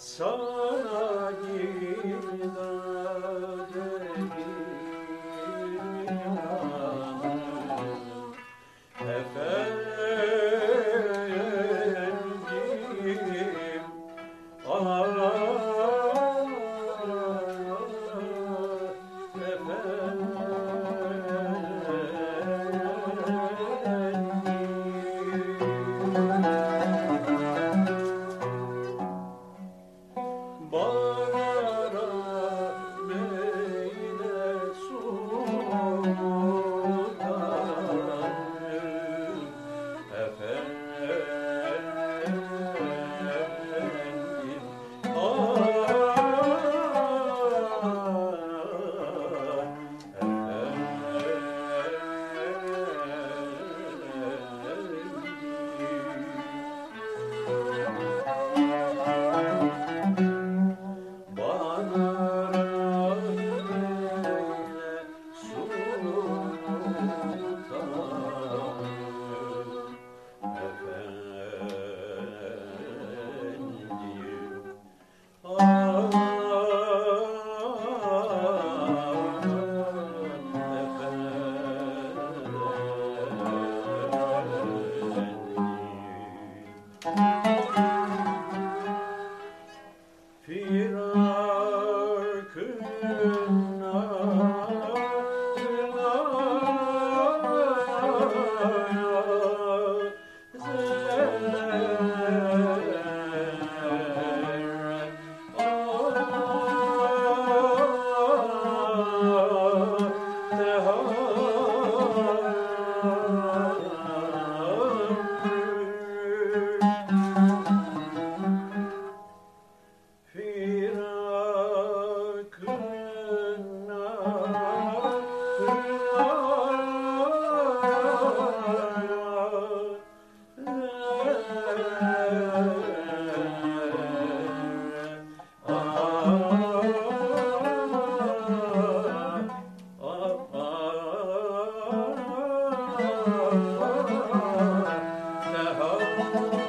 sana Mm-hmm. Efendim